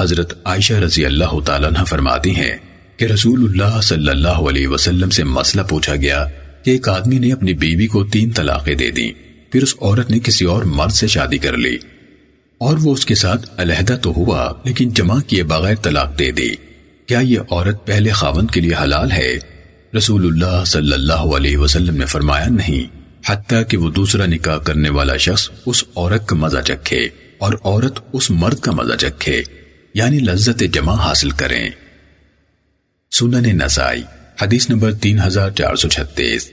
حضرت عائشہ رضی اللہ تعالیٰ عنہ فرماتی ہیں کہ رسول اللہ صلی اللہ علیہ وسلم سے مسئلہ پوچھا گیا کہ ایک آدمی نے اپنی بیوی کو تین طلاقیں دے دی پھر اس عورت نے کسی اور مرد سے شادی کر لی۔ اور وہ اس کے ساتھ علیحدہ تو ہوا، لیکن جمع کیے بغیر طلاق دے دی۔ کیا یہ عورت پہلے خاون کے لیے حلال ہے؟ رسول اللہ صلی اللہ علیہ وسلم نے فرمایا، نہیں، حتیٰ کہ وہ دوسرا نکاح کرنے والا شخص اس عورت کا مزہ چکھے اور عورت اس مرد کا مزہ چکھے۔ یعنی لذت جمع حاصل کریں۔ سنن نسائی حدیث نمبر تین ہزار چار سو چھتیس۔